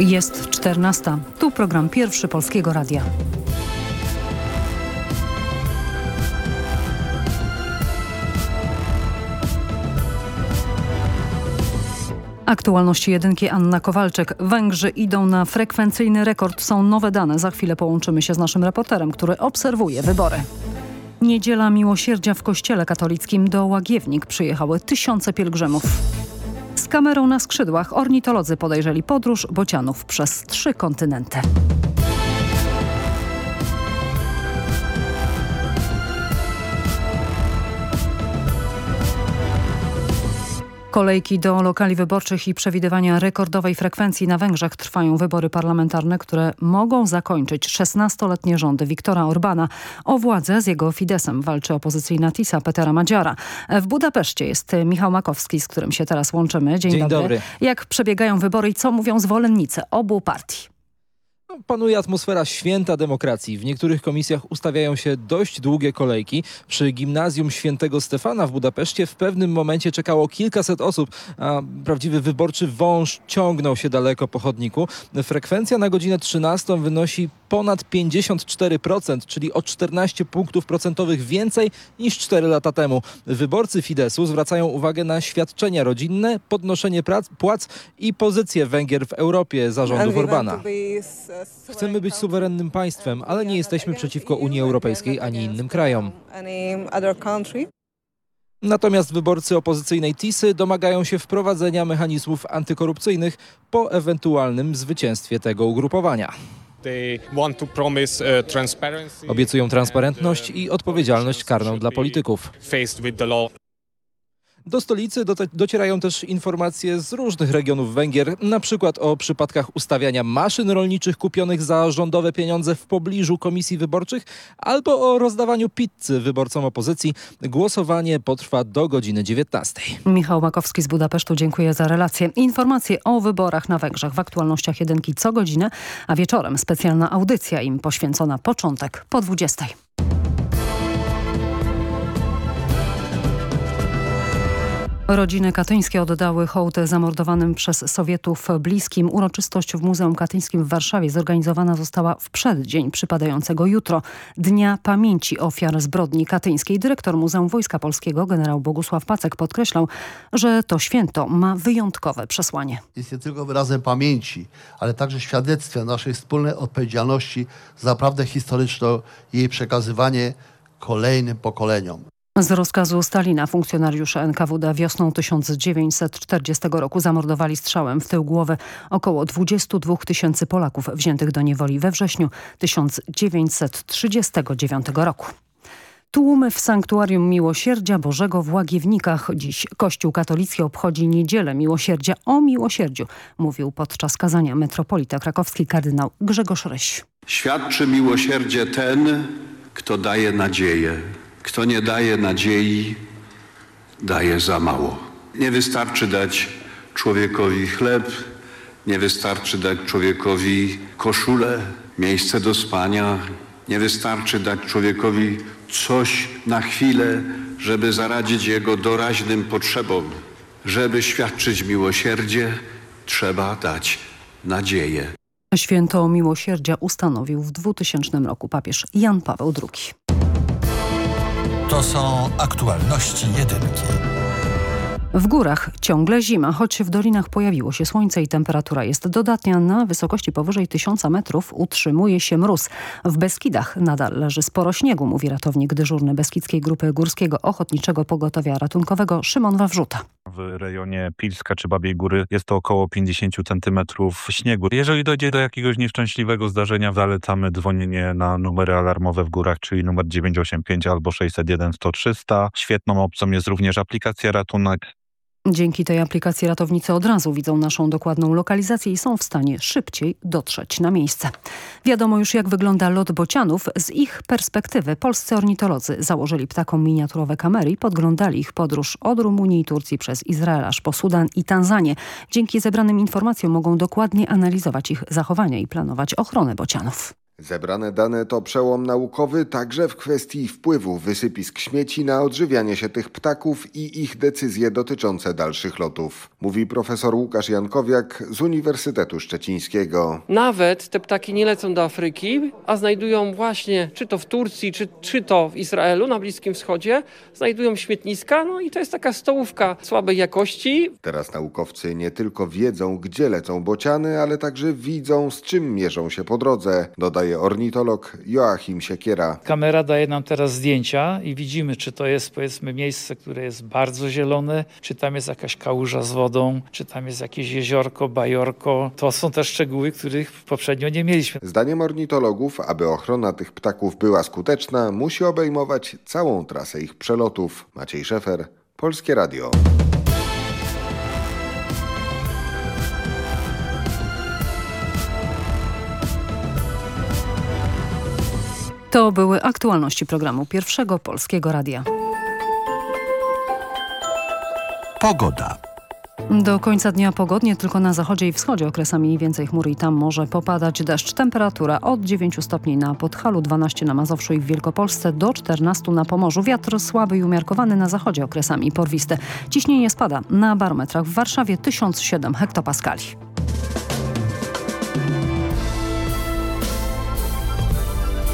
Jest 14. Tu program pierwszy Polskiego Radia. Aktualności jedynki Anna Kowalczyk. Węgrzy idą na frekwencyjny rekord. Są nowe dane. Za chwilę połączymy się z naszym reporterem, który obserwuje wybory. Niedziela Miłosierdzia w Kościele Katolickim do Łagiewnik przyjechały tysiące pielgrzymów. Kamerą na skrzydłach ornitolodzy podejrzeli podróż bocianów przez trzy kontynenty. Kolejki do lokali wyborczych i przewidywania rekordowej frekwencji na Węgrzech trwają wybory parlamentarne, które mogą zakończyć 16-letnie rządy Viktora Orbana. O władzę z jego Fidesem walczy opozycyjna TISA Petera Madziara. W Budapeszcie jest Michał Makowski, z którym się teraz łączymy. Dzień, Dzień dobry. dobry. Jak przebiegają wybory i co mówią zwolennicy obu partii? No, Panuje atmosfera święta demokracji. W niektórych komisjach ustawiają się dość długie kolejki. Przy gimnazjum świętego Stefana w Budapeszcie w pewnym momencie czekało kilkaset osób, a prawdziwy wyborczy wąż ciągnął się daleko po chodniku. Frekwencja na godzinę 13 wynosi ponad 54%, czyli o 14 punktów procentowych więcej niż 4 lata temu. Wyborcy Fidesu zwracają uwagę na świadczenia rodzinne, podnoszenie prac, płac i pozycję Węgier w Europie zarządów Orbana. Chcemy być suwerennym państwem, ale nie jesteśmy przeciwko Unii Europejskiej ani innym krajom. Natomiast wyborcy opozycyjnej TISY domagają się wprowadzenia mechanizmów antykorupcyjnych po ewentualnym zwycięstwie tego ugrupowania. Uh, Obiecują transparentność i odpowiedzialność karną dla polityków. Do stolicy docierają też informacje z różnych regionów Węgier, na przykład o przypadkach ustawiania maszyn rolniczych kupionych za rządowe pieniądze w pobliżu komisji wyborczych albo o rozdawaniu pizzy wyborcom opozycji. Głosowanie potrwa do godziny 19. Michał Makowski z Budapesztu, dziękuję za relację. Informacje o wyborach na Węgrzech w aktualnościach jedynki co godzinę, a wieczorem specjalna audycja im poświęcona początek po 20. Rodziny katyńskie oddały hołd zamordowanym przez Sowietów bliskim. Uroczystość w Muzeum Katyńskim w Warszawie zorganizowana została w przeddzień przypadającego jutro Dnia Pamięci Ofiar Zbrodni Katyńskiej. Dyrektor Muzeum Wojska Polskiego generał Bogusław Pacek podkreślał, że to święto ma wyjątkowe przesłanie. jest nie tylko wyrazem pamięci, ale także świadectwem naszej wspólnej odpowiedzialności za prawdę historyczną i jej przekazywanie kolejnym pokoleniom. Z rozkazu Stalina funkcjonariusze NKWD wiosną 1940 roku zamordowali strzałem w tył głowy około 22 tysięcy Polaków wziętych do niewoli we wrześniu 1939 roku. Tłumy w Sanktuarium Miłosierdzia Bożego w Łagiewnikach. Dziś Kościół katolicki obchodzi Niedzielę Miłosierdzia o miłosierdziu, mówił podczas kazania metropolita krakowski kardynał Grzegorz Ryś. Świadczy miłosierdzie ten, kto daje nadzieję. Kto nie daje nadziei, daje za mało. Nie wystarczy dać człowiekowi chleb, nie wystarczy dać człowiekowi koszulę, miejsce do spania, nie wystarczy dać człowiekowi coś na chwilę, żeby zaradzić jego doraźnym potrzebom. Żeby świadczyć miłosierdzie, trzeba dać nadzieję. Święto Miłosierdzia ustanowił w 2000 roku papież Jan Paweł II. To są aktualności jedynki. W górach ciągle zima, choć w dolinach pojawiło się słońce i temperatura jest dodatnia. Na wysokości powyżej 1000 metrów utrzymuje się mróz. W Beskidach nadal leży sporo śniegu, mówi ratownik dyżurny Beskidzkiej Grupy Górskiego Ochotniczego Pogotowia Ratunkowego Szymon Wawrzuta. W rejonie Pilska czy Babiej Góry jest to około 50 centymetrów śniegu. Jeżeli dojdzie do jakiegoś nieszczęśliwego zdarzenia, zalecamy dzwonienie na numery alarmowe w górach, czyli numer 985 albo 601 100 300. Świetną opcją jest również aplikacja Ratunek. Dzięki tej aplikacji ratownicy od razu widzą naszą dokładną lokalizację i są w stanie szybciej dotrzeć na miejsce. Wiadomo już jak wygląda lot bocianów. Z ich perspektywy polscy ornitolodzy założyli ptakom miniaturowe kamery i podglądali ich podróż od Rumunii i Turcji przez Izrael aż po Sudan i Tanzanię. Dzięki zebranym informacjom mogą dokładnie analizować ich zachowania i planować ochronę bocianów. Zebrane dane to przełom naukowy także w kwestii wpływu wysypisk śmieci na odżywianie się tych ptaków i ich decyzje dotyczące dalszych lotów. Mówi profesor Łukasz Jankowiak z Uniwersytetu Szczecińskiego. Nawet te ptaki nie lecą do Afryki, a znajdują właśnie, czy to w Turcji, czy, czy to w Izraelu, na Bliskim Wschodzie, znajdują śmietniska, no i to jest taka stołówka słabej jakości. Teraz naukowcy nie tylko wiedzą, gdzie lecą bociany, ale także widzą, z czym mierzą się po drodze, dodaje ornitolog Joachim Siekiera. Kamera daje nam teraz zdjęcia i widzimy, czy to jest powiedzmy miejsce, które jest bardzo zielone, czy tam jest jakaś kałuża z wodą, czy tam jest jakieś jeziorko, bajorko. To są te szczegóły, których poprzednio nie mieliśmy. Zdaniem ornitologów, aby ochrona tych ptaków była skuteczna, musi obejmować całą trasę ich przelotów. Maciej Szefer, Polskie Radio. To były aktualności programu Pierwszego Polskiego Radia. Pogoda. Do końca dnia pogodnie, tylko na zachodzie i wschodzie okresami więcej chmur i tam może popadać deszcz. Temperatura od 9 stopni na Podhalu, 12 na Mazowszu i w Wielkopolsce, do 14 na Pomorzu. Wiatr słaby i umiarkowany na zachodzie okresami porwiste. Ciśnienie spada na barometrach w Warszawie 1007 hektopaskali.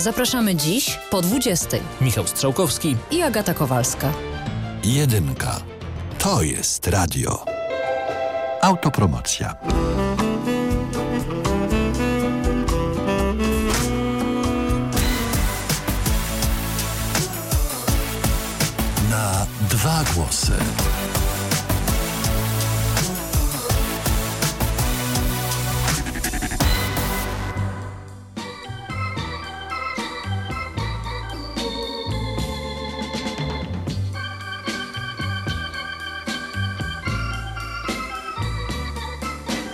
Zapraszamy dziś po 20. Michał Strzałkowski i Agata Kowalska. Jedynka. To jest radio. Autopromocja. Na dwa głosy.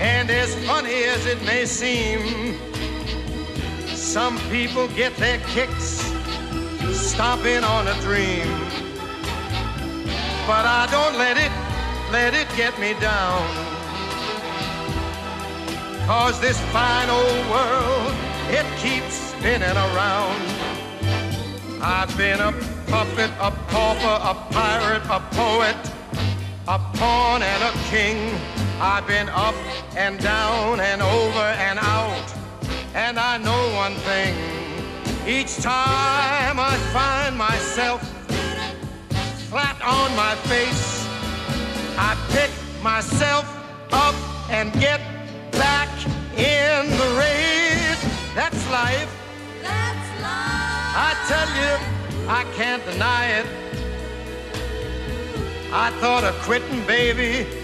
And as funny as it may seem, some people get their kicks stomping on a dream. But I don't let it, let it get me down. Cause this fine old world, it keeps spinning around. I've been a puppet, a pauper, a pirate, a poet, a pawn and a king. I've been up and down and over and out. And I know one thing. Each time I find myself flat on my face, I pick myself up and get back in the race. That's life. That's life. I tell you, I can't deny it. I thought of quitting, baby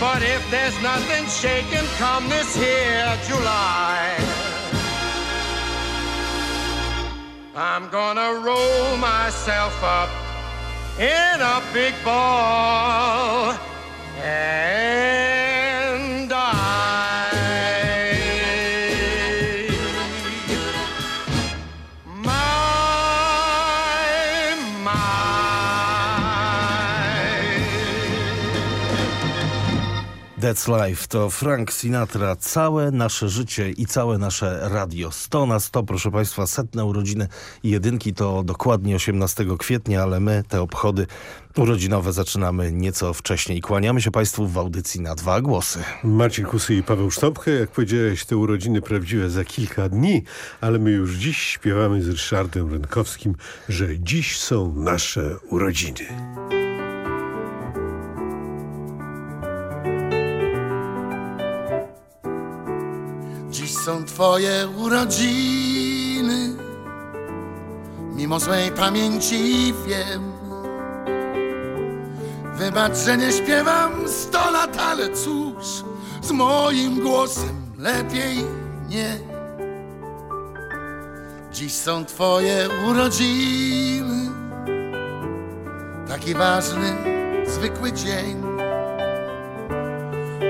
But if there's nothing shaking come this here July, I'm gonna roll myself up in a big ball. And That's Life to Frank Sinatra. Całe nasze życie i całe nasze radio. 100 na 100, proszę Państwa, setne urodziny jedynki to dokładnie 18 kwietnia, ale my te obchody urodzinowe zaczynamy nieco wcześniej. Kłaniamy się Państwu w audycji na dwa głosy. Marcin Kusy i Paweł Sztopkę. Jak powiedziałeś, te urodziny prawdziwe za kilka dni, ale my już dziś śpiewamy z Ryszardem Rynkowskim, że dziś są nasze urodziny. Są twoje urodziny. Mimo złej pamięci wiem. Wybacz, że nie śpiewam sto lat, ale cóż Z moim głosem lepiej nie. Dziś są twoje urodziny. Taki ważny, zwykły dzień.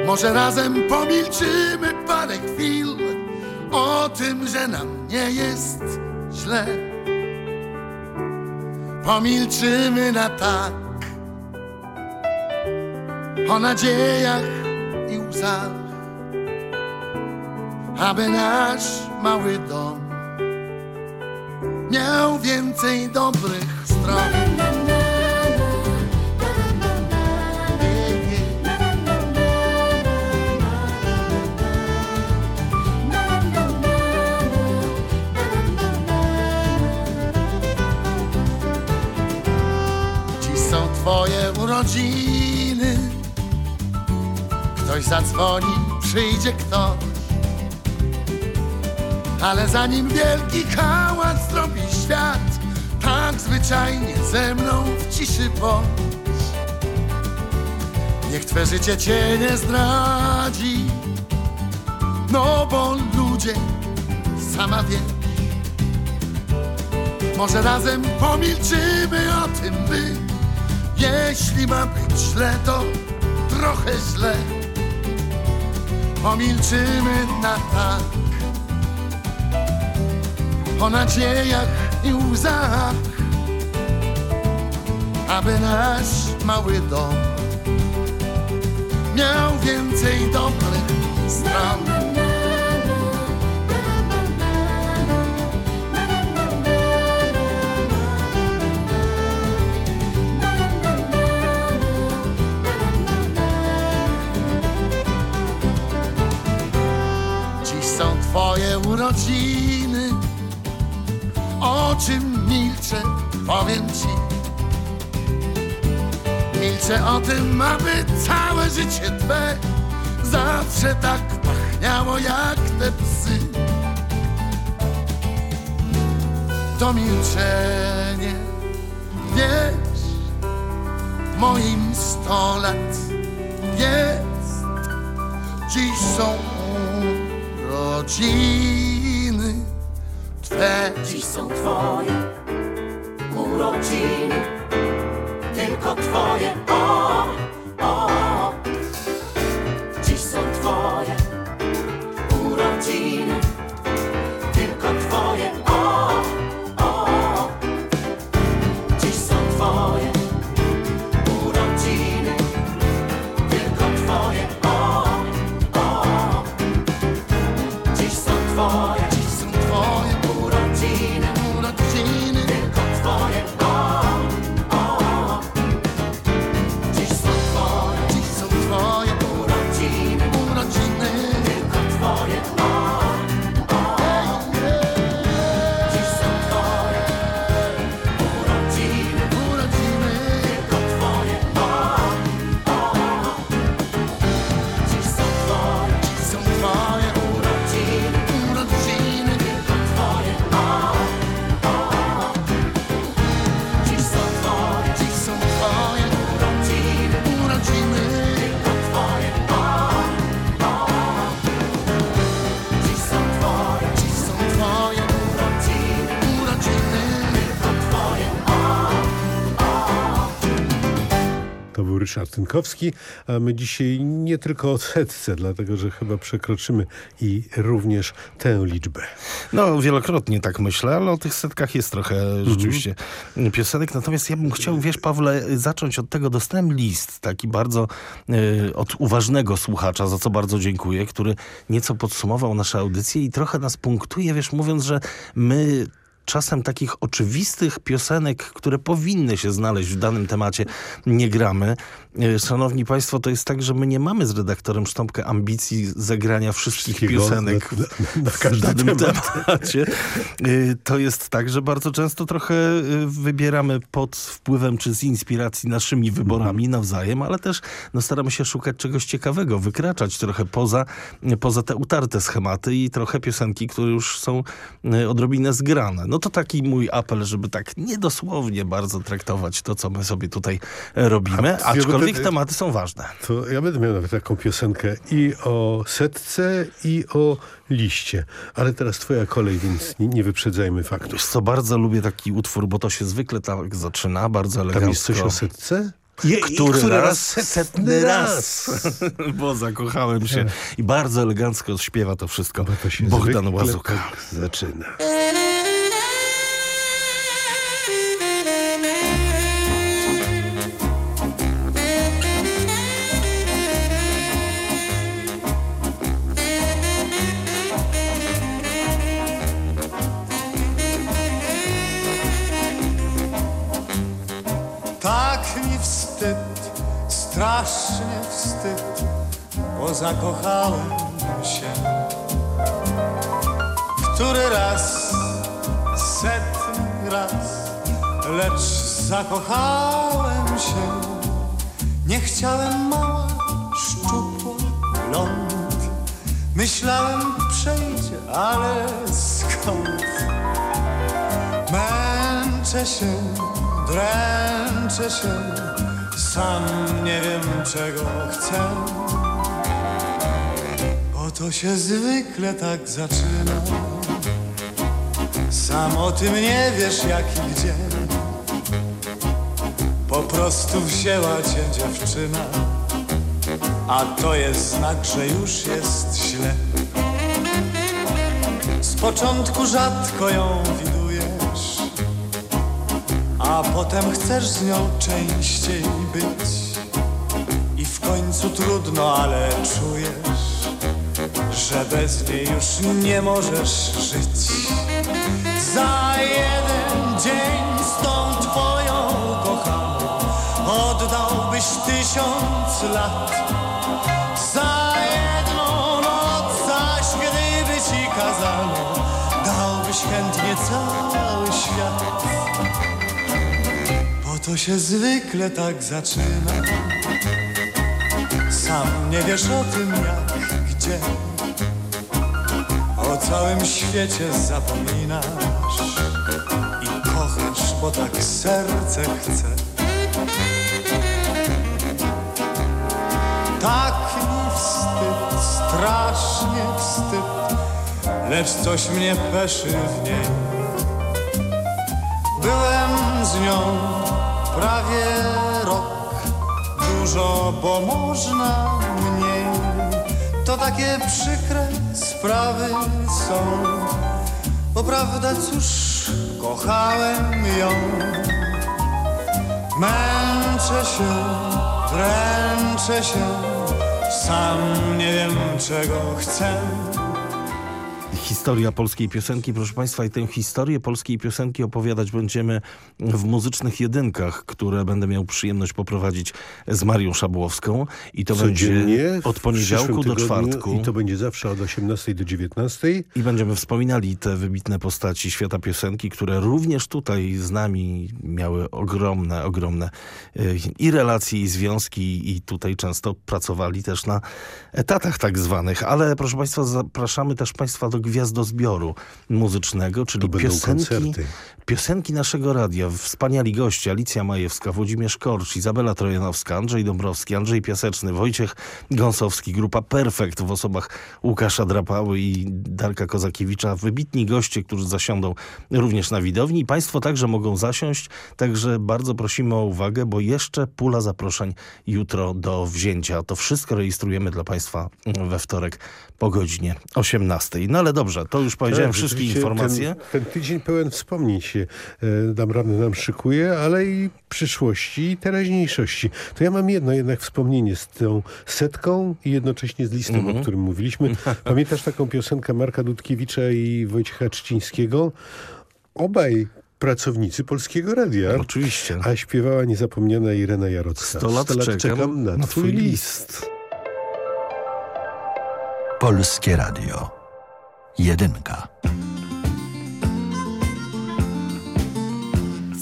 Może razem pomilczymy parę chwil O tym, że nam nie jest źle. Pomilczymy na tak. O nadziejach i łzach. Aby nasz mały dom Miał więcej dobrych stron urodziny. Ktoś zadzwoni, przyjdzie ktoś. Ale zanim wielki hałas zrobi świat, tak zwyczajnie ze mną w ciszy bądź. Niech twe życie cię nie zdradzi, no bo ludzie sama wiesz. Może razem pomilczymy o tym, jeśli ma być źle, to trochę źle. Pomilczymy na tak o nadziejach i łzach, aby nasz mały dom miał więcej dobrych stron. Twoje urodziny O czym milczę, powiem ci. Milczę o tym, aby całe życie twe Zawsze tak pachniało jak te psy. To milczenie, wiesz Moim sto lat jest. Dziś są urodziny Twe Dziś są twoje urodziny, tylko twoje. To był Ryszard Tynkowski, a my dzisiaj nie tylko o setce, dlatego że chyba przekroczymy i również tę liczbę. No, wielokrotnie tak myślę, ale o tych setkach jest trochę rzeczywiście piosenek. Natomiast ja bym chciał, wiesz, Pawle, zacząć od tego. Dostałem list, taki bardzo e, od uważnego słuchacza, za co bardzo dziękuję, który nieco podsumował nasze audycje i trochę nas punktuje, wiesz, mówiąc, że my czasem takich oczywistych piosenek, które powinny się znaleźć w danym temacie, nie gramy. E, Szanowni Państwo, to jest tak, że my nie mamy z redaktorem Sztąpkę ambicji zagrania wszystkich Wszystkiego piosenek na- na- na w każdy danym temat. temacie. Y, To jest tak, że bardzo często trochę y, wybieramy pod wpływem czy z inspiracji naszymi wyborami nawzajem, ale też no, staramy się szukać czegoś ciekawego, wykraczać trochę poza, poza te utarte schematy i trochę piosenki, które już są odrobinę zgrane. No to taki mój apel, żeby tak niedosłownie bardzo traktować to, co my sobie tutaj e, robimy, A, aczkolwiek będę- tematy są ważne. To ja będę miał nawet taką piosenkę i o setce, i o liście. Ale teraz twoja kolej, więc nie, nie wyprzedzajmy faktów. Wiesz co, bardzo lubię taki utwór, bo to się zwykle tak zaczyna, bardzo elegancko. Tam jest coś o setce? Je, który, który raz, raz setny raz. Bo zakochałem się. I bardzo elegancko śpiewa to wszystko To się Bogdan Łazuka. tak zaczyna. Strasznie wstyd, bo zakochałem się. Który raz, setny raz, lecz zakochałem się. Nie chciałem mała, szczupła, blond Myślałem przejdzie, ale skąd Męczę się, dręczę się Sam nie wiem czego chcę. Bo to się zwykle tak zaczyna. Sam o tym nie wiesz jak i gdzie. Po prostu wzięła cię dziewczyna. A to jest znak, że już jest źle. Z początku rzadko ją widujesz A potem chcesz z nią częściej być. I w końcu trudno, ale czujesz Że bez niej już nie możesz żyć. Za jeden dzień z tą twoją kochaną Oddałbyś tysiąc lat. Za jedną noc zaś gdyby ci kazano Dałbyś chętnie cały świat to się zwykle tak zaczyna. Sam nie wiesz o tym jak, gdzie. O całym świecie zapominasz I kochasz, bo tak serce chce. Tak mi wstyd, strasznie wstyd Lecz coś mnie peszy w niej. Byłem z nią prawie rok Dużo, bo można mniej. To takie przykre sprawy są. Bo prawda cóż, kochałem ją. Męczę się, dręczę się Sam nie wiem czego chcę Historia polskiej piosenki, proszę Państwa, i tę historię polskiej piosenki opowiadać będziemy w muzycznych jedynkach, które będę miał przyjemność poprowadzić z Marią Szabłowską. I to Codziennie będzie od poniedziałku do czwartku. I to będzie zawsze od 18 do 19. I będziemy wspominali te wybitne postaci świata piosenki, które również tutaj z nami miały ogromne, ogromne y, i relacje, i związki, i tutaj często pracowali też na etatach tak zwanych. Ale proszę Państwa, zapraszamy też Państwa do gwiazdozbioru muzycznego, czyli piosenki, koncerty. piosenki naszego radia. Wspaniali goście, Alicja Majewska, Włodzimierz Korcz, Izabela Trojanowska, Andrzej Dąbrowski, Andrzej Piaseczny, Wojciech Gąsowski, grupa Perfekt w osobach Łukasza Drapały i Darka Kozakiewicza. Wybitni goście, którzy zasiądą również na widowni. I Państwo także mogą zasiąść, także bardzo prosimy o uwagę, bo jeszcze pula zaproszeń jutro do wzięcia. To wszystko rejestrujemy dla Państwa we wtorek po godzinie 18. No ale dobrze, to już powiedziałem Tak, wszystkie informacje. Ten, ten tydzień pełen wspomnień się e, dam radę nam szykuje, ale i przyszłości i teraźniejszości. To ja mam jedno jednak wspomnienie z tą setką i jednocześnie z listem, Mhm. o którym mówiliśmy. Pamiętasz taką piosenkę Marka Dudkiewicza i Wojciecha Trzcińskiego? Obaj pracownicy Polskiego Radia. Oczywiście. A śpiewała niezapomniana Irena Jarocka. 100 lat czekam na, na twój twój list. Polskie Radio. Jedynka.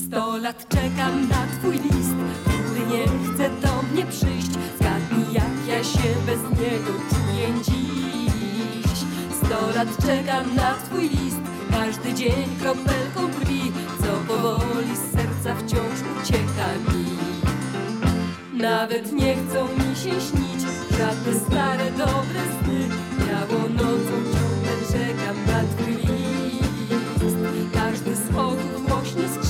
Sto lat czekam na twój list, który nie chce do mnie przyjść. Zgadnij, jak ja się bez niego czuję dziś. Sto lat czekam na twój list, każdy dzień kropelką krwi, co powoli z serca wciąż ucieka mi. Nawet nie chcą mi się śnić żadne stare, dobre sny. Białą nocą czekam na twój list. Każdy z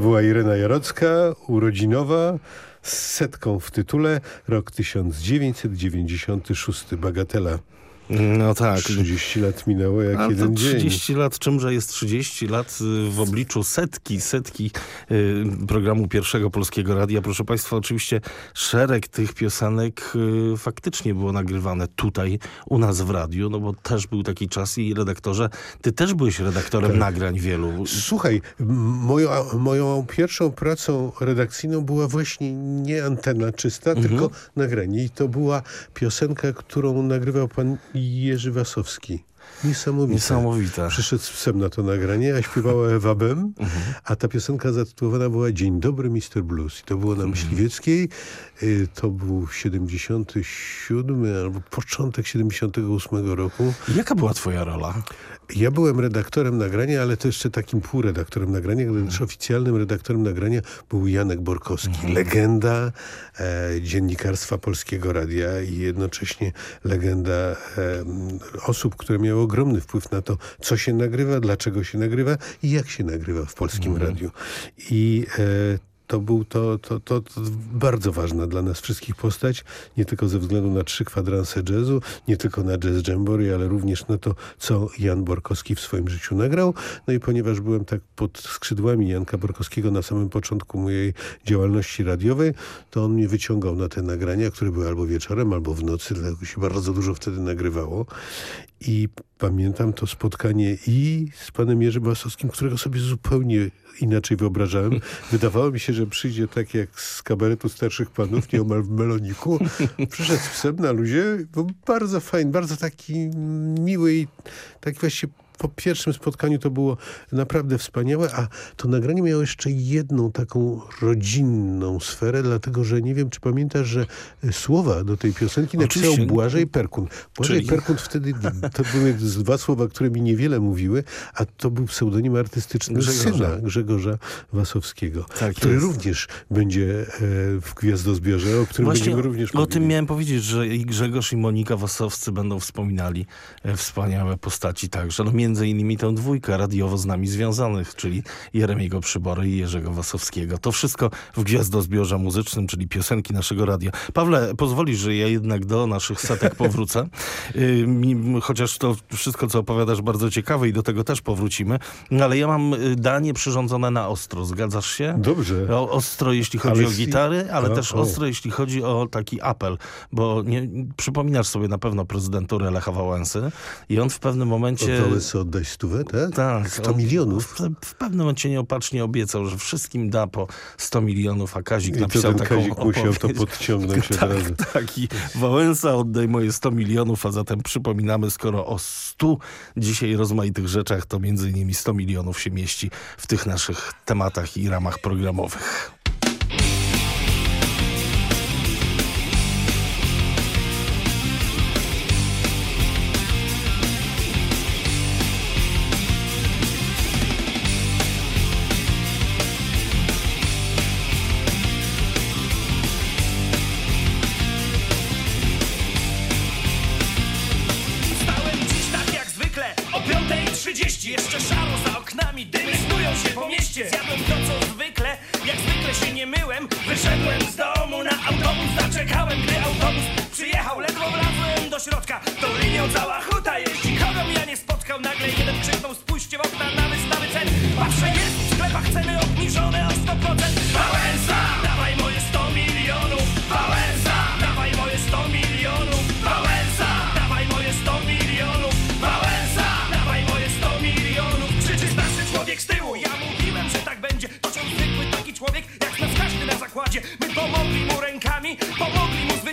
To była Irena Jarocka, urodzinowa, z setką w tytule, rok 1996, bagatela. No tak. 30 lat minęło jak A to jeden dzień. 30 lat, czymże jest 30 lat y, w obliczu setki, setki y, programu Pierwszego Polskiego Radia. Proszę Państwa, oczywiście szereg tych piosenek y, faktycznie było nagrywane tutaj, u nas w radiu, no bo też był taki czas i redaktorze, ty też byłeś redaktorem Tak. nagrań wielu. Słuchaj, moją, moją pierwszą pracą redakcyjną była właśnie nie antena czysta, Mhm. tylko nagranie. I to była piosenka, którą nagrywał pan Jerzy Wasowski. Niesamowite. Niesamowite. Przyszedł z psem na to nagranie, a śpiewała Ewa Bem, Mhm. a ta piosenka zatytułowana była Dzień dobry Mr. Blues. I to było na Myśliwieckiej. Y, To był 77 albo początek 78 roku. Jaka była twoja rola? Ja byłem redaktorem nagrania, ale to jeszcze takim półredaktorem nagrania, gdyż oficjalnym redaktorem nagrania był Janek Borkowski. Legenda e, dziennikarstwa Polskiego Radia i jednocześnie legenda e, osób, które miały ogromny wpływ na to, co się nagrywa, dlaczego się nagrywa i jak się nagrywa w Polskim Radiu. I e, to był to, to, to, to bardzo ważna dla nas wszystkich postać, nie tylko ze względu na trzy kwadranse jazzu, nie tylko na jazz jamboree, ale również na to, co Jan Borkowski w swoim życiu nagrał. No i ponieważ byłem tak pod skrzydłami Janka Borkowskiego na samym początku mojej działalności radiowej, to on mnie wyciągał na te nagrania, które były albo wieczorem, albo w nocy, dlatego się bardzo dużo wtedy nagrywało. I pamiętam to spotkanie i z panem Jerzym Wasowskim, którego sobie zupełnie inaczej wyobrażałem. Wydawało mi się, że przyjdzie tak jak z kabaretu starszych panów, nieomal w meloniku. Przyszedł z psem na luzie. Bardzo fajny, bardzo taki miły i taki właśnie po pierwszym spotkaniu to było naprawdę wspaniałe, a to nagranie miało jeszcze jedną taką rodzinną sferę, dlatego że nie wiem, czy pamiętasz, że y, słowa do tej piosenki napisał. Błażej Perkun. Błażej Czyli- Perkun wtedy, to były dwa słowa, które mi niewiele mówiły, a to był pseudonim artystyczny Grzegorza. syna Grzegorza Wasowskiego, Tak który jest. również będzie e, w Gwiazdozbiorze, o którym Właśnie będziemy również o mówili. tym miałem powiedzieć, że i Grzegorz i Monika Wasowscy będą wspominali e, wspaniałe postaci także. No między innymi tę dwójkę radiowo z nami związanych, czyli Jeremiego Przybory i Jerzego Wasowskiego. To wszystko w Gwiazdozbiorze Muzycznym, czyli piosenki naszego radia. Pawle, pozwolisz, że ja jednak do naszych setek powrócę. Y, Chociaż to wszystko, co opowiadasz, bardzo ciekawe i do tego też powrócimy. No, Ale ja mam y, danie przyrządzone na ostro. Zgadzasz się? Dobrze. O, ostro, jeśli chodzi Ale o gitary, ale A, też o. ostro, jeśli chodzi o taki apel, bo nie, przypominasz sobie na pewno prezydenturę Lecha Wałęsy i on w pewnym momencie... Od oddać stówę, tak? Tak. 100 on milionów. W, w pewnym momencie nieopatrznie obiecał, że wszystkim da po 100 milionów, a Kazik I to napisał ten taką Kazik musiał to opowieść. podciągnąć od tak, razu. tak. I Wałęsa oddaj moje 100 milionów, a zatem przypominamy, skoro o 100 dzisiaj rozmaitych rzeczach, to między innymi 100 milionów się mieści w tych naszych tematach i ramach programowych.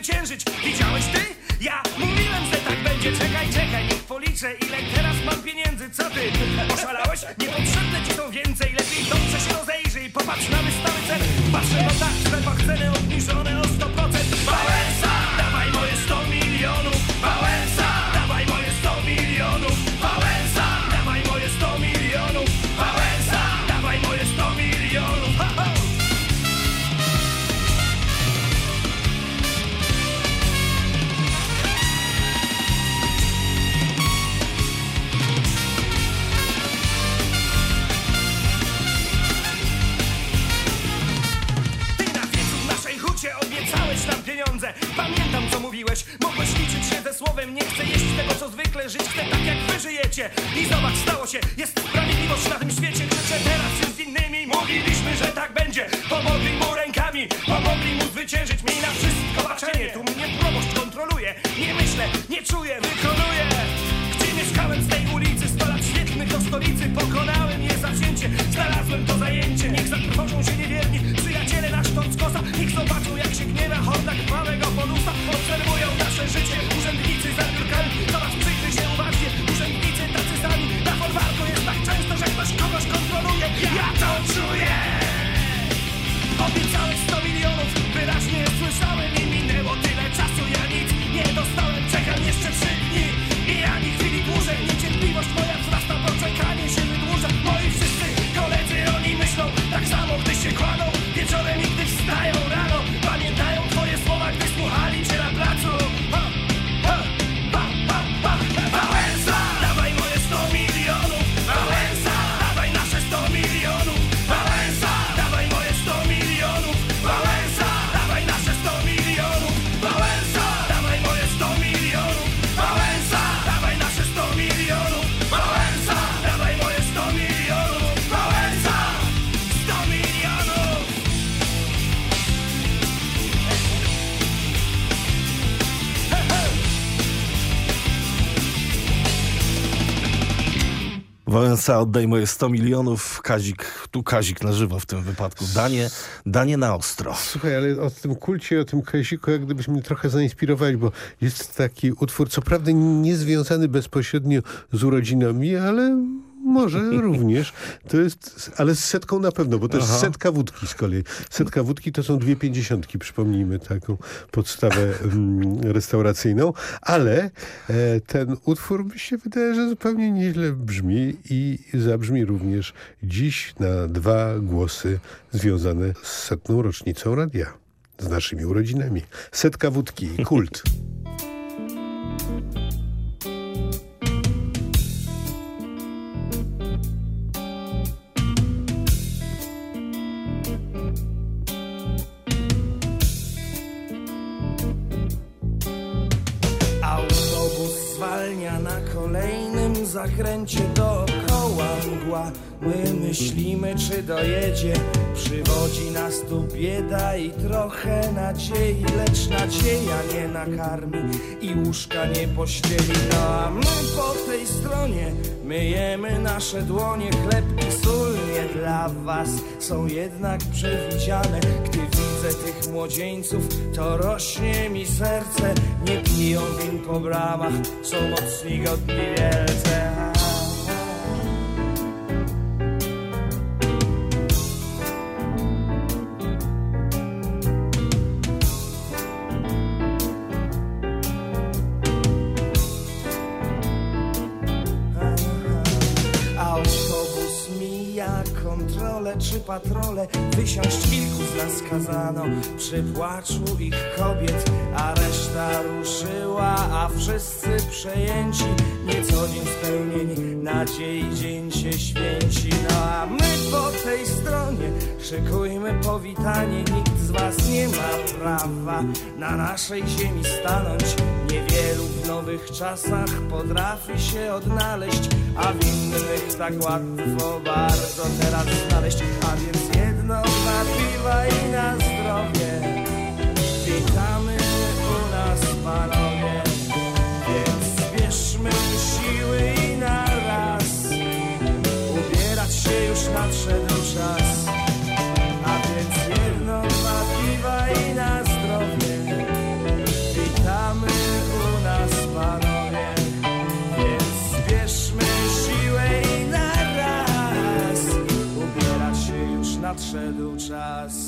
He challenges. Wałęsa, oddaj moje 100 milionów. Kazik, tu Kazik na żywo w tym wypadku. Danie, danie na ostro. Słuchaj, ale o tym kulcie, o tym Kaziku, jak gdybyś mnie trochę zainspirowali, bo jest taki utwór, co prawda nie związany bezpośrednio z urodzinami, ale może również. To jest, ale z setką na pewno, bo to jest Aha. setka wódki z kolei. Setka wódki to są dwie pięćdziesiątki, przypomnijmy taką podstawę mm, restauracyjną, ale e, ten utwór mi się wydaje, że zupełnie nieźle brzmi i zabrzmi również dziś na dwa głosy związane z setną rocznicą radia. Z naszymi urodzinami. Setka wódki, kult. Zakręcie dookoła mgła. My myślimy czy dojedzie. Przywodzi nas tu bieda i trochę nadziei Lecz nadzieja nie nakarmi i łóżka nie pościeli No a my po tej stronie myjemy nasze dłonie Chleb i sól nie dla was są jednak przewidziane. Gdy widzę tych młodzieńców, to rośnie mi serce. Nie piją win po bramach, są mocni, godni wielce patrole. Wysiąść kilku z nas kazano Przy płaczu ich kobiet A reszta ruszyła A wszyscy przejęci Nieco dzień spełnieni Nadziei dzień się święci. No a my po tej stronie Szykujmy powitanie. Nikt z was nie ma prawa Na naszej ziemi stanąć Niewielu w nowych czasach potrafi się odnaleźć, a w innych tak łatwo bardzo teraz znaleźć. A więc jedno na piwa i na zdrowie. Witamy u nas panowie, nadszedł czas.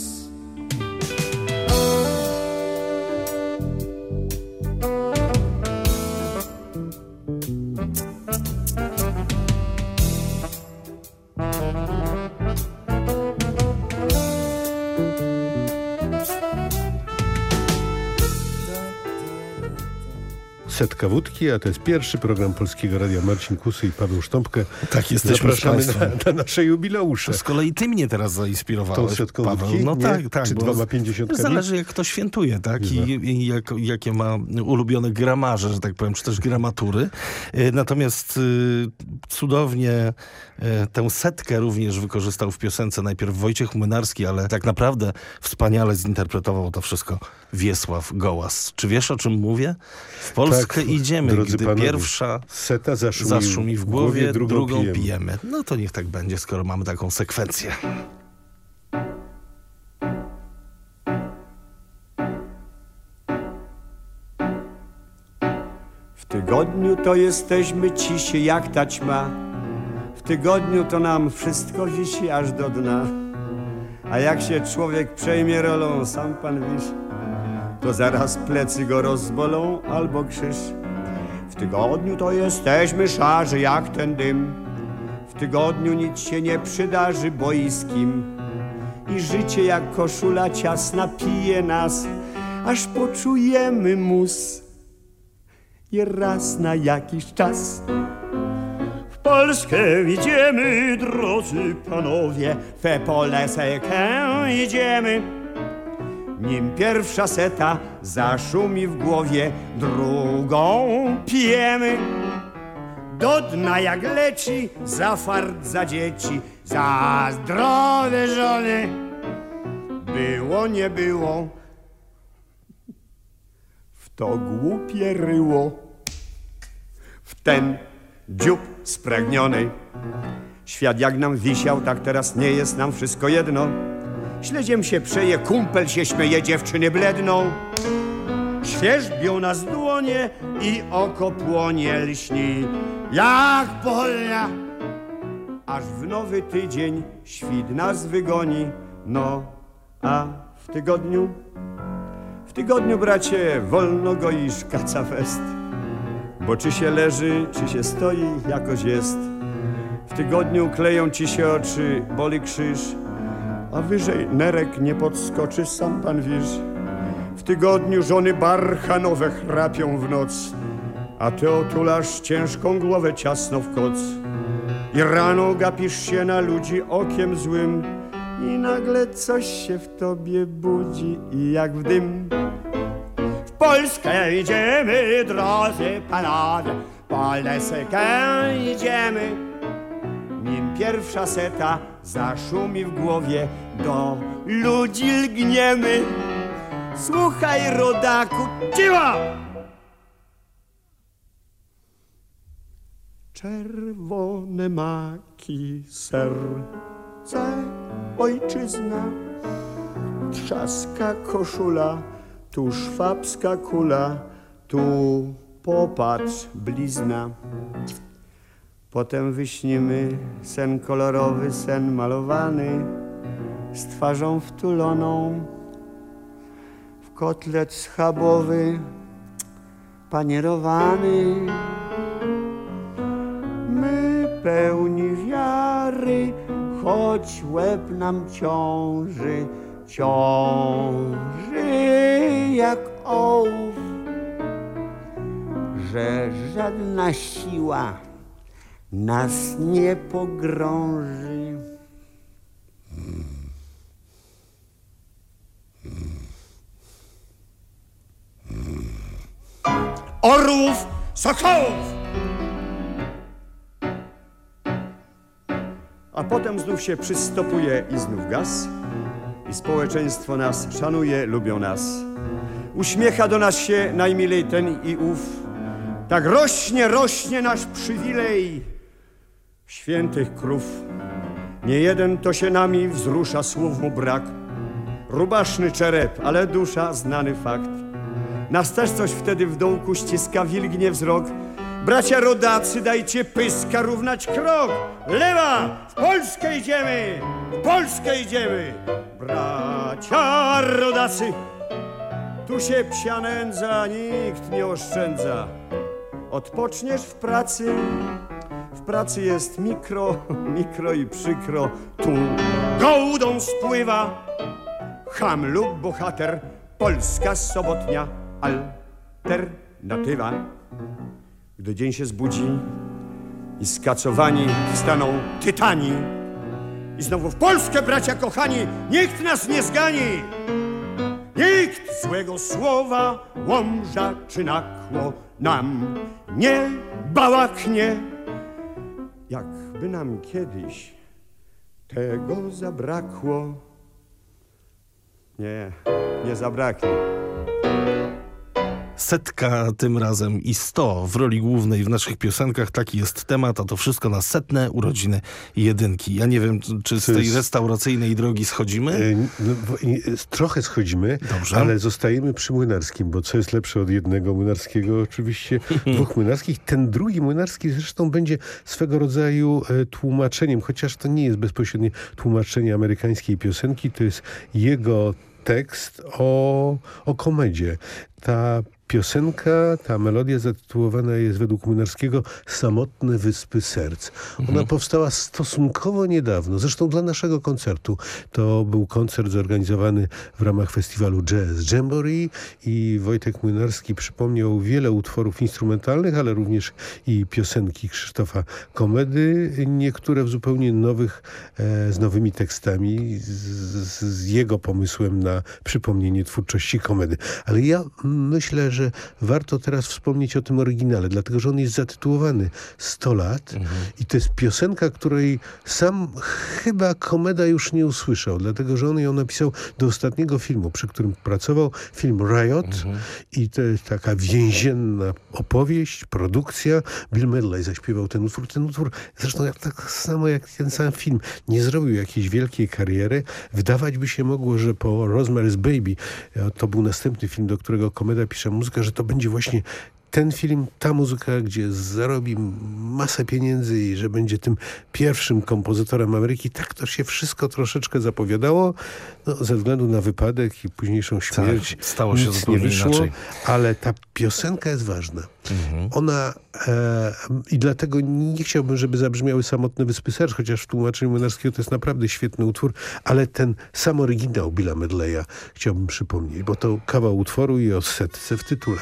Setka Wódki, a to jest pierwszy program Polskiego Radia Marcin Kusy i Paweł Sztąpkę. Tak, jesteśmy Zapraszamy na, na nasze jubileusze. To z kolei ty mnie teraz zainspirowałeś, Tą setką Paweł. wódki? No Nie? tak, tak. Czy dwoma pięćdziesiątkami? Zależy jak kto świętuje, tak? I, i jak, jakie ma ulubione gramarze, że tak powiem, czy też gramatury. E, Natomiast y, cudownie e, tę setkę również wykorzystał w piosence najpierw Wojciech Młynarski, ale tak naprawdę wspaniale zinterpretował to wszystko Wiesław Gołas. Czy wiesz o czym mówię? W Polskę Idziemy, drodzy gdy panowie, pierwsza seta zaszumi, zaszumi w głowie, drugą, drugą pijemy. pijemy. No to niech tak będzie, skoro mamy taką sekwencję. W tygodniu to jesteśmy cisi jak taćma. W tygodniu to nam wszystko wisi aż do dna. A jak się człowiek przejmie rolą, sam pan wisz, to zaraz plecy go rozbolą albo krzyż. W tygodniu to jesteśmy szarzy jak ten dym. W tygodniu nic się nie przydarzy boiskim. I życie jak koszula ciasna pije nas, aż poczujemy mus i raz na jakiś czas. W Polskę idziemy, drodzy panowie, w Polesekę idziemy. Nim pierwsza seta zaszumi w głowie, drugą pijemy. Do dna jak leci, za fart, za dzieci, za zdrowe żony. Było, nie było, w to głupie ryło, w ten dziób spragniony. Świat jak nam wisiał, tak teraz nie jest nam wszystko jedno. Śledziem się przeje, kumpel się śmieje, dziewczyny bledną. Świerzbią nas dłonie i oko płonie lśni, jak polnia. Aż w nowy tydzień świt nas wygoni, no a w tygodniu w tygodniu, bracie, wolno goisz kaca fest. Bo czy się leży, czy się stoi, jakoś jest. W tygodniu kleją ci się oczy, boli krzyż, a wyżej nerek nie podskoczy, sam pan wiesz. W tygodniu żony barchanowe chrapią w noc, a ty otulasz ciężką głowę ciasno w koc. I rano gapisz się na ludzi okiem złym i nagle coś się w tobie budzi i jak w dym. W Polskę idziemy, drodzy panowie, w Polskę idziemy. Nim pierwsza seta zaszumi w głowie, do ludzi lgniemy. Słuchaj, rodaku, ciła! Czerwone maki, serce, ojczyzna. Trzaska koszula, tu szwabska kula, tu popatrz blizna. Potem wyśnimy sen kolorowy, sen malowany, z twarzą wtuloną w kotlet schabowy, panierowany. My pełni wiary, choć łeb nam ciąży, ciąży jak ołów, że żadna siła nas nie pogrąży. Orłów, sokołów! A potem znów się przystopuje i znów gaz. I społeczeństwo nas szanuje, lubią nas. Uśmiecha do nas się najmilej ten i ów. Tak rośnie, rośnie nasz przywilej świętych krów. Nie jeden to się nami wzrusza, słów mu brak. Rubaszny czerep, ale dusza znany fakt. Nas też coś wtedy w dołku ściska, wilgnie wzrok. Bracia rodacy, dajcie pyska równać krok. Lewa, w Polskę idziemy, w Polskę idziemy. Bracia rodacy, tu się psia nędza, nikt nie oszczędza. Odpoczniesz w pracy, pracy jest mikro, mikro i przykro. Tu gołdą spływa ham lub bohater, polska sobotnia alternatywa. natywa, gdy dzień się zbudzi i skacowani wstaną tytani. I znowu w Polskę, bracia kochani, nikt nas nie zgani. Nikt złego słowa, łomża czy nakło nam nie bałaknie. Jakby nam kiedyś tego zabrakło. Nie, nie zabraknie. Setka tym razem i sto w roli głównej w naszych piosenkach. Taki jest temat, a to wszystko na setne urodziny jedynki. Ja nie wiem, czy z tej restauracyjnej drogi schodzimy? E, No, trochę schodzimy, Dobrze. ale zostajemy przy młynarskim, bo co jest lepsze od jednego młynarskiego? Oczywiście dwóch młynarskich. Ten drugi młynarski zresztą będzie swego rodzaju e, tłumaczeniem, chociaż to nie jest bezpośrednie tłumaczenie amerykańskiej piosenki, to jest jego tekst o, o komedzie. Ta piosenka, ta melodia zatytułowana jest według Młynarskiego Samotne Wyspy Serc. Ona powstała stosunkowo niedawno, zresztą dla naszego koncertu. To był koncert zorganizowany w ramach festiwalu Jazz Jamboree i Wojtek Młynarski przypomniał wiele utworów instrumentalnych, ale również i piosenki Krzysztofa Komedy, niektóre w zupełnie nowych, e, z nowymi tekstami, z, z jego pomysłem na przypomnienie twórczości komedy. Ale ja myślę, że warto teraz wspomnieć o tym oryginale, dlatego że on jest zatytułowany 100 lat i to jest piosenka, której sam chyba Komeda już nie usłyszał, dlatego że on ją napisał do ostatniego filmu, przy którym pracował, film Riot i to jest taka więzienna opowieść, produkcja. Bill Medley zaśpiewał ten utwór. Ten utwór zresztą jak, tak samo jak ten sam film nie zrobił jakiejś wielkiej kariery. Wydawać by się mogło, że po Rosemary's Baby e, to był następny film, do którego Komeda pisze muzykę, że to będzie właśnie ten film, ta muzyka, gdzie zarobi masę pieniędzy i że będzie tym pierwszym kompozytorem Ameryki. Tak to się wszystko troszeczkę zapowiadało. No, ze względu na wypadek i późniejszą śmierć Tak, stało się nic nie wyszło. inaczej. Ale ta piosenka jest ważna. Ona e, i dlatego nie chciałbym, żeby zabrzmiały samotne Wyspy Serc, chociaż w tłumaczeniu Młynarskiego to jest naprawdę świetny utwór, ale ten sam oryginał Billa Medleya chciałbym przypomnieć, bo to kawał utworu i o setce w tytule.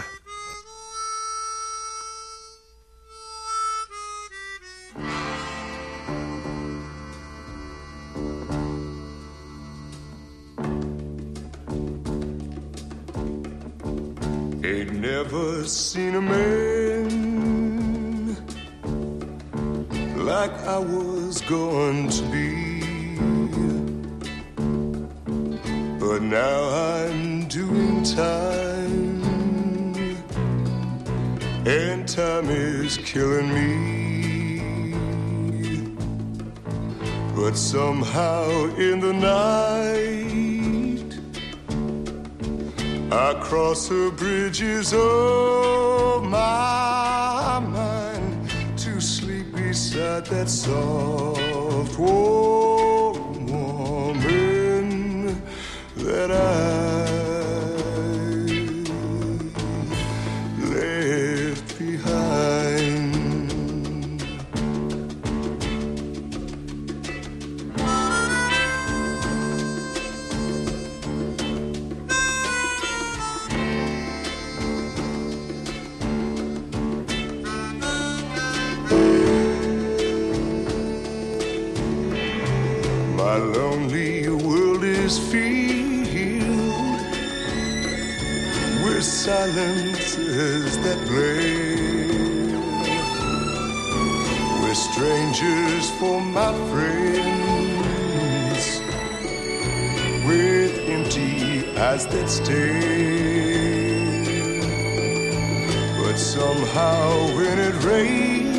But somehow when it rains,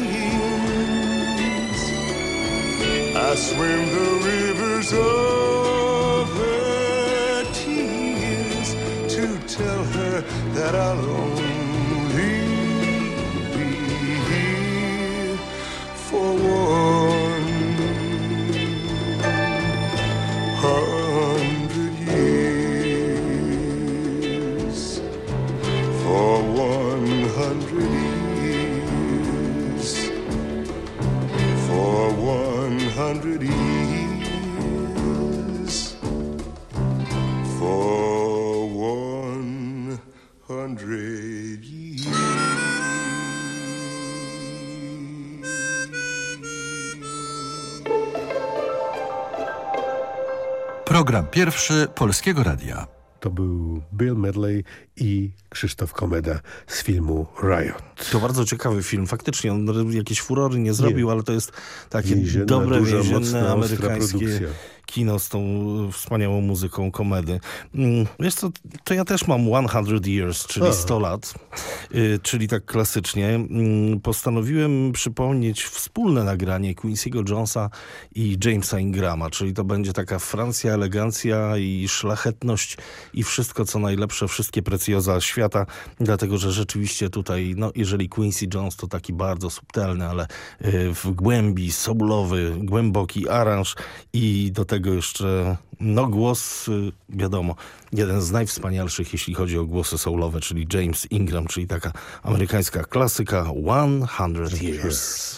I swim the rivers of her tears to tell her that I'll only be here for one Program pierwszy Polskiego Radia. To był Bill Medley i Krzysztof Komeda z filmu Riot. To bardzo ciekawy film. Faktycznie on jakieś furory nie zrobił, Nie. ale to jest takie Więzienna, dobre, duża, więzienne, mocna, amerykańskie produkcja. Kino z tą wspaniałą muzyką komedy. Mm, Wiesz co, to ja też mam 100 Years, czyli A. 100 lat, y, czyli tak klasycznie. Mm, Postanowiłem przypomnieć wspólne nagranie Quincy'ego Jonesa i Jamesa Ingrama, czyli to będzie taka Francja, elegancja i szlachetność i wszystko co najlepsze, wszystkie precjoza świata, dlatego że rzeczywiście tutaj, no jeżeli Quincy Jones to taki bardzo subtelny, ale y, w głębi soulowy, głęboki aranż i do tego jeszcze no głos, y, wiadomo, jeden z najwspanialszych, jeśli chodzi o głosy soulowe, czyli James Ingram, czyli taka amerykańska klasyka 100 Years.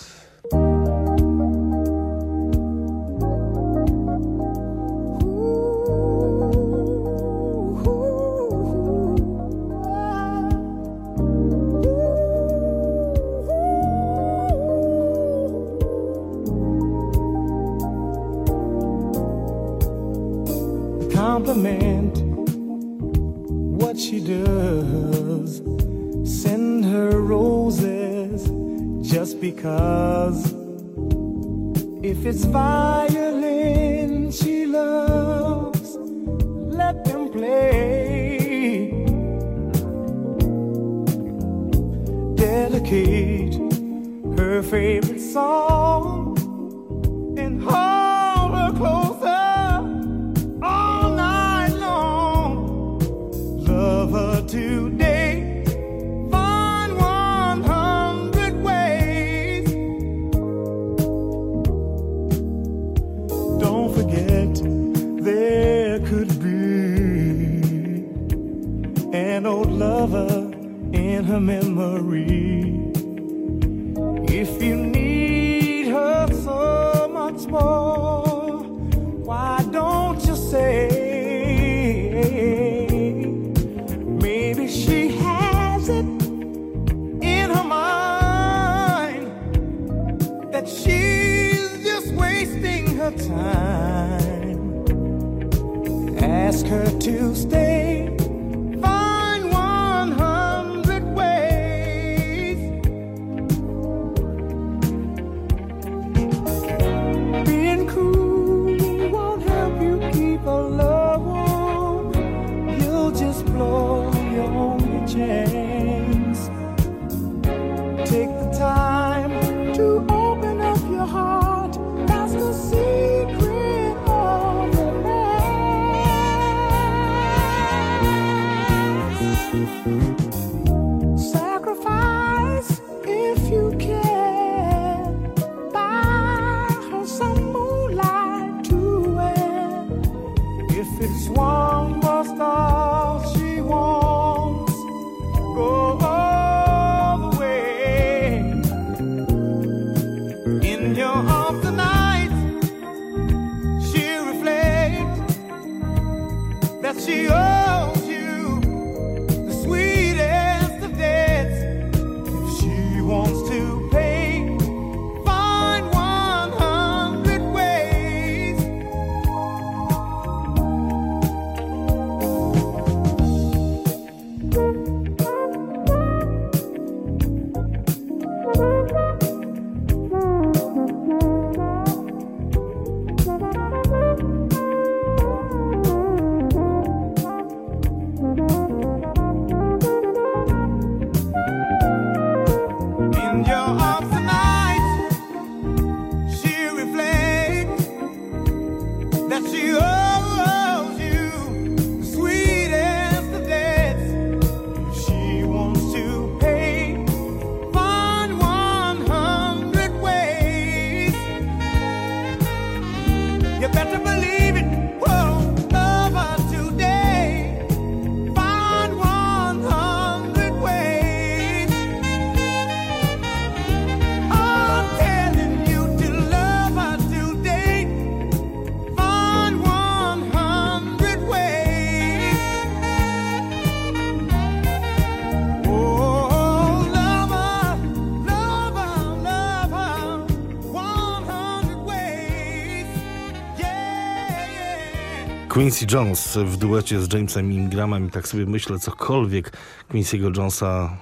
Quincy Jones w duecie z Jamesem Ingramem i tak sobie myślę, cokolwiek Quincy'ego Jonesa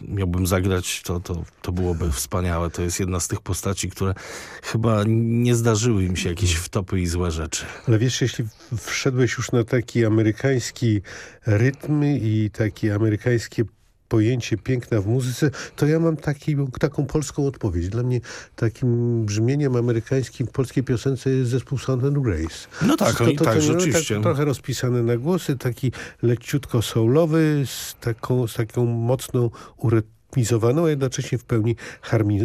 miałbym zagrać, to, to, to byłoby wspaniałe. To jest jedna z tych postaci, które chyba nie zdarzyły im się jakieś wtopy i złe rzeczy. Ale wiesz, jeśli wszedłeś już na taki amerykański rytm i takie amerykańskie pojęcie piękna w muzyce, to ja mam taki, taką polską odpowiedź. Dla mnie takim brzmieniem amerykańskim w polskiej piosence jest zespół Sound and Grace. No tak, to, oni to, tak, to, rzeczywiście. Tak, trochę rozpisane na głosy, taki leciutko soulowy, z taką, z taką mocną urytmizacją rytmizowaną, a jednocześnie w pełni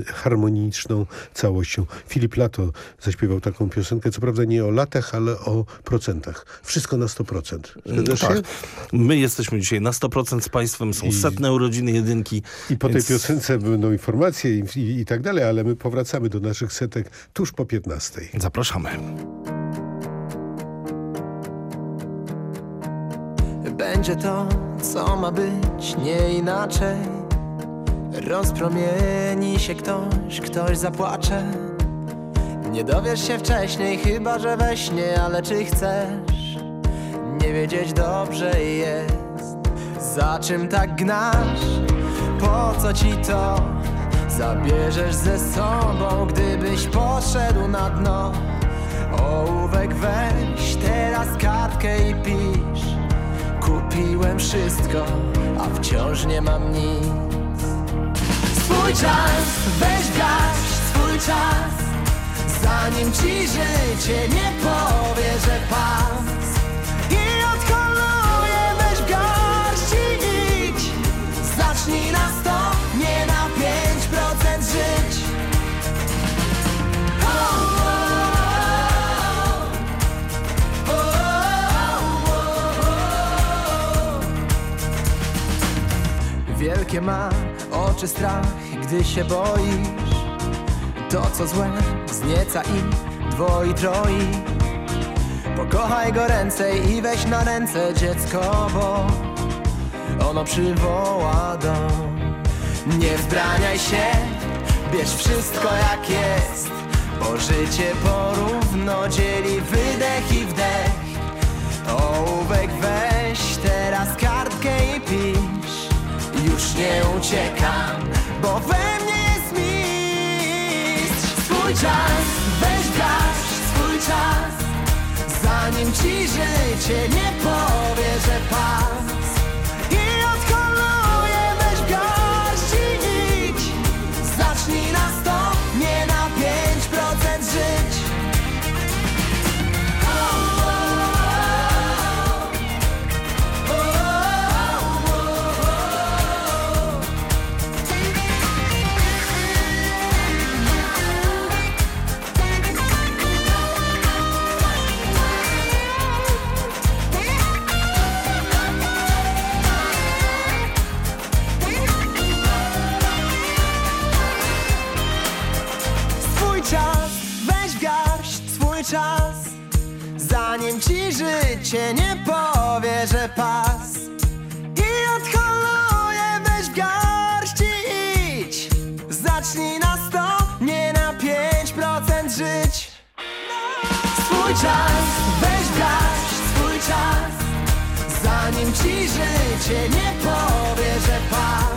harmoniczną całością. Filip Lato zaśpiewał taką piosenkę, co prawda nie o latach, ale o procentach. Wszystko na 100%. No tak. My jesteśmy dzisiaj na 100% z Państwem, są I, setne urodziny jedynki. I po więc... tej piosence będą informacje i, i, i tak dalej, ale my powracamy do naszych setek tuż po 15. Zapraszamy. Będzie to, co ma być, nie inaczej Rozpromieni się ktoś, ktoś zapłacze Nie dowiesz się wcześniej, chyba że we śnie Ale czy chcesz nie wiedzieć dobrze jest Za czym tak gnasz? Po co ci to? Zabierzesz ze sobą, gdybyś poszedł na dno Ołówek weź, teraz kartkę i pisz Kupiłem wszystko, a wciąż nie mam nic Swój czas, weź garść swój czas. Zanim ci życie nie powie, że pas. I odkoluje, weź w garści idź. Zacznij na sto, nie na pięć procent żyć. Wielkie ma oczy strach, gdy się boisz? To co złe znieca i dwoi troi. Pokochaj go ręce i weź na ręce dziecko, bo ono przywoła dom. Nie wzbraniaj się, bierz wszystko jak jest Bo życie porówno dzieli wydech i wdech. Ołówek weź teraz kartkę i pisz już nie uciekam, bo we mnie jest mistrz. Swój czas, weź garść swój czas. Zanim ci życie nie powie, że pas czas. Zanim ci życie nie powie, że pas. I odholuje, weź w garści idź. Zacznij na sto, nie na pięć procent żyć. Swój czas, weź garść swój czas. Zanim ci życie nie powie, że pas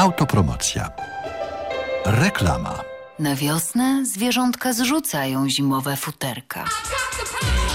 Autopromocja. Reklama. Na wiosnę zwierzątka zrzucają zimowe futerka.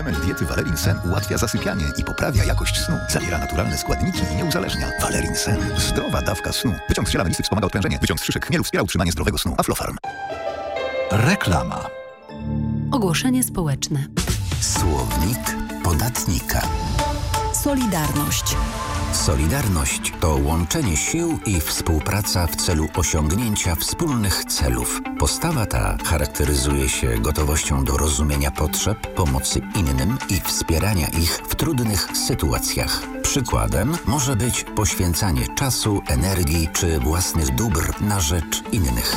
Suplement diety Valerin Sen ułatwia zasypianie i poprawia jakość snu. Zawiera naturalne składniki i nie uzależnia. Valerin Sen. Zdrowa dawka snu. Wyciąg z ziela melisy wspomaga odprężenie. Wyciąg z szyszek chmielu wspiera utrzymanie zdrowego snu. Aflofarm. Reklama. Ogłoszenie społeczne. Słownik podatnika. Solidarność. Solidarność to łączenie sił i współpraca w celu osiągnięcia wspólnych celów. Postawa ta charakteryzuje się gotowością do rozumienia potrzeb, pomocy innym i wspierania ich w trudnych sytuacjach. Przykładem może być poświęcanie czasu, energii czy własnych dóbr na rzecz innych.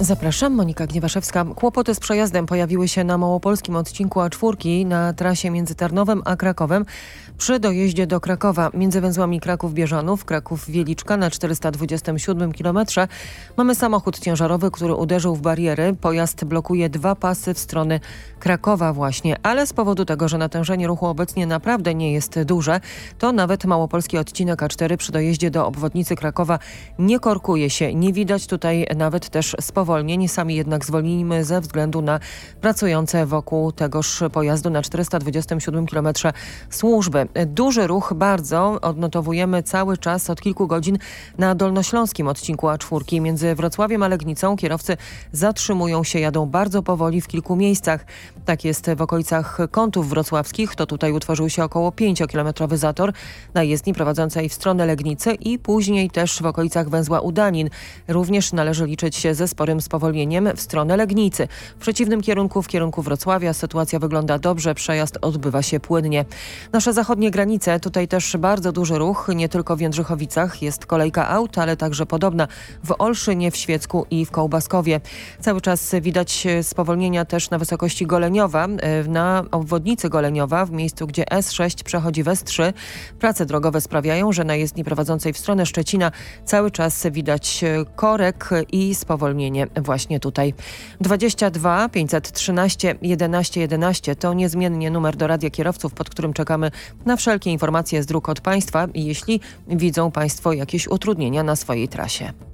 Zapraszam, Monika Gniewaszewska. Kłopoty z przejazdem pojawiły się na małopolskim odcinku A4 na trasie między Tarnowem a Krakowem przy dojeździe do Krakowa między węzłami Kraków-Bieżanów, Kraków-Wieliczka na 427 km. Mamy samochód ciężarowy, który uderzył w bariery. Pojazd blokuje dwa pasy w stronę Krakowa właśnie, ale z powodu tego, że natężenie ruchu obecnie naprawdę nie jest duże, to nawet małopolski odcinek A4 przy dojeździe do obwodnicy Krakowa nie korkuje się. Nie widać tutaj nawet też spowolnień. Sami jednak zwolnijmy ze względu na pracujące wokół tegoż pojazdu na 427 km służby. Duży ruch bardzo odnotowujemy cały czas od kilku godzin na dolnośląskim odcinku A4. Między Wrocławiem a Legnicą kierowcy zatrzymują się, jadą bardzo powoli w kilku miejscach. Tak jest w okolicach kątów wrocławskich. To tutaj utworzył się około 5-kilometrowy zator na jezdni prowadzącej w stronę Legnicy i później też w okolicach węzła Udanin. Również należy liczyć się ze sporym spowolnieniem w stronę Legnicy. W przeciwnym kierunku, w kierunku Wrocławia sytuacja wygląda dobrze, przejazd odbywa się płynnie. Nasze zachodnie granice, tutaj też bardzo duży ruch, nie tylko w Jędrzychowicach jest kolejka aut, ale także podobna w Olszynie, w Świecku i w Kołbaskowie. Cały czas widać spowolnienia też na wysokości Goleniowa, na obwodnicy Goleniowa, w miejscu, gdzie S6 przechodzi w S3. Prace drogowe sprawiają, że na jezdni prowadzącej w stronę Szczecina cały czas widać korek i spowolnienie właśnie tutaj. 22 513 11 11 to niezmiennie numer do Radia Kierowców, pod którym czekamy na wszelkie informacje z dróg od Państwa jeśli widzą Państwo jakieś utrudnienia na swojej trasie.